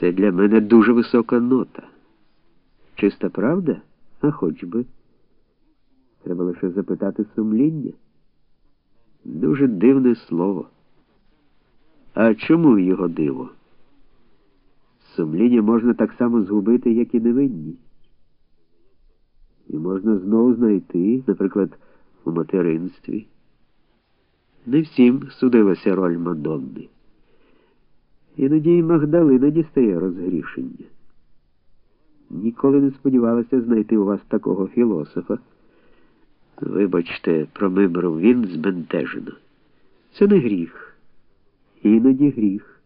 Це для мене дуже висока нота. Чиста правда? А хоч би. Треба лише запитати сумління. Дуже дивне слово. А чому його диво? Сумління можна так само згубити, як і невинність. І можна знову знайти, наприклад, у материнстві. Не всім судилася роль Мадонни. Іноді й Магдалина дістає розгрішення. Ніколи не сподівалася знайти у вас такого філософа. Вибачте, промимрив він збентежено. Це не гріх. Іноді гріх.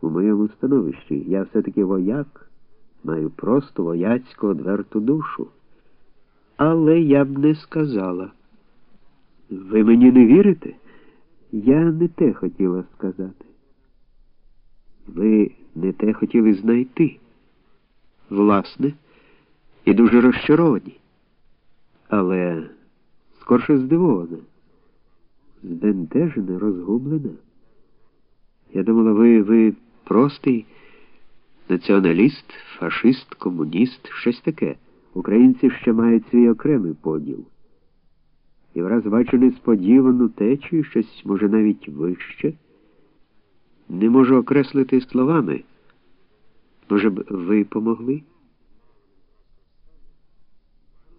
У моєму становищі я все-таки вояк, маю просто вояцьку одверту душу. Але я б не сказала. Ви мені не вірите? Я не те хотіла сказати. Ви не те хотіли знайти. Власне, і дуже розчаровані. Але скорше здивована, збентежена, розгублена. Я думала, ви, ви простий націоналіст, фашист, комуніст, щось таке. Українці ще мають свій окремий поділ. І враз бачу несподівану течію, щось, може, навіть вище. Не можу окреслити словами. Може б, ви помогли?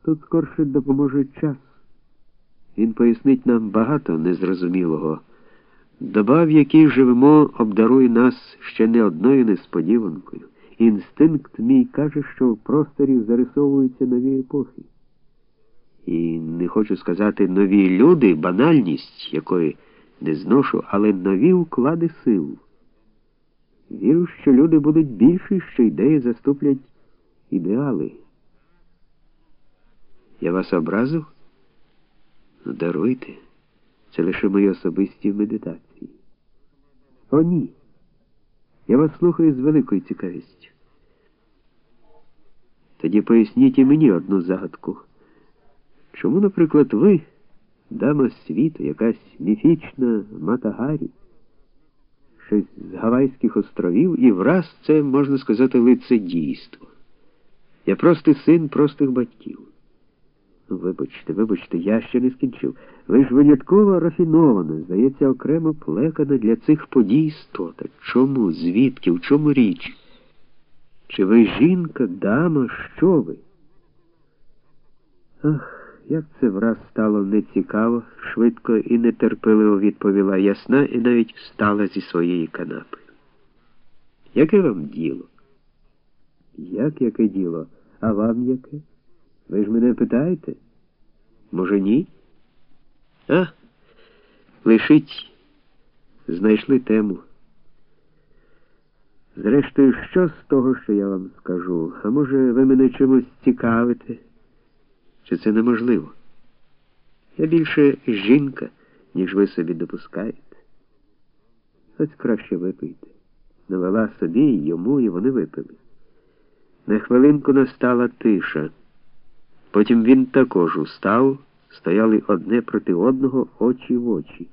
Тут скорше допоможе час. Він пояснить нам багато незрозумілого. Доба, в якій живемо, обдарує нас ще не одною несподіванкою. Інстинкт мій каже, що в просторі зарисовуються нові епохи. І не хочу сказати нові люди, банальність, якої не зношу, але нові уклади сил. Вірю, що люди будуть більші, що ідеї заступлять ідеали. Я вас образив? Ну, даруйте. Це лише мої особисті медитації. О, ні. Я вас слухаю з великою цікавістю. Тоді поясніть і мені одну загадку. Чому, наприклад, ви, дама світу, якась міфічна Матагарі, щось з Гавайських островів, і враз це, можна сказати, лицедійство. Я простий син простих батьків. Вибачте, вибачте, я ще не скінчив. Ви ж винятково рафінована, здається, окремо плекана для цих подій істота. Чому? Звідки? В чому річ? Чи ви жінка, дама, що ви? Ах. Як це враз стало нецікаво, швидко і нетерпеливо відповіла ясна і навіть встала зі своєї канапи. Яке вам діло? Як яке діло? А вам яке? Ви ж мене питаєте? Може, ні? А, лишіть, знайшли тему. Зрештою, що з того, що я вам скажу? А може, ви мене чимось цікавите? Чи це неможливо? Я більше жінка, ніж ви собі допускаєте. Ось краще випийте. Навела собі і йому, і вони випили. На хвилинку настала тиша. Потім він також устав, стояли одне проти одного очі в очі.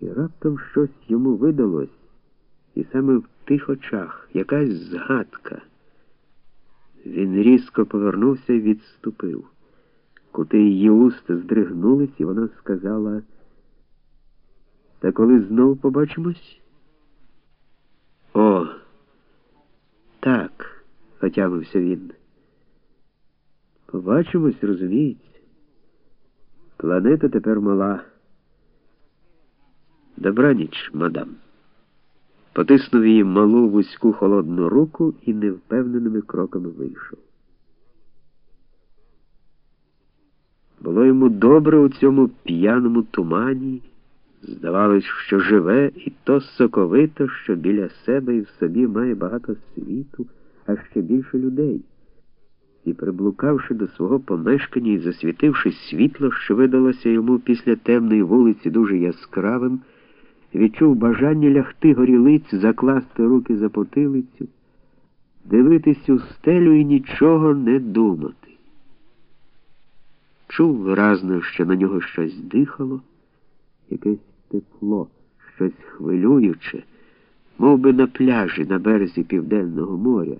І раптом щось йому видалось, і саме в тих очах якась згадка. Він різко повернувся і відступив. Кути її уст здригнулись, і вона сказала, та коли знову побачимось? О, так, отямився він. Побачимось, розуміється. Планета тепер мала. Добраніч, мадам. Потиснув її малу вузьку холодну руку і невпевненими кроками вийшов. Було йому добре у цьому п'яному тумані. Здавалось, що живе і то соковито, що біля себе і в собі має багато світу, а ще більше людей. І, приблукавши до свого помешкання і засвітивши світло, що видалося йому після темної вулиці дуже яскравим, відчув бажання лягти горілиць, закласти руки за потилицю, дивитись у стелю і нічого не думати. Чув виразно, що на нього щось дихало, якесь тепло, щось хвилююче, мов би на пляжі на березі Південного моря.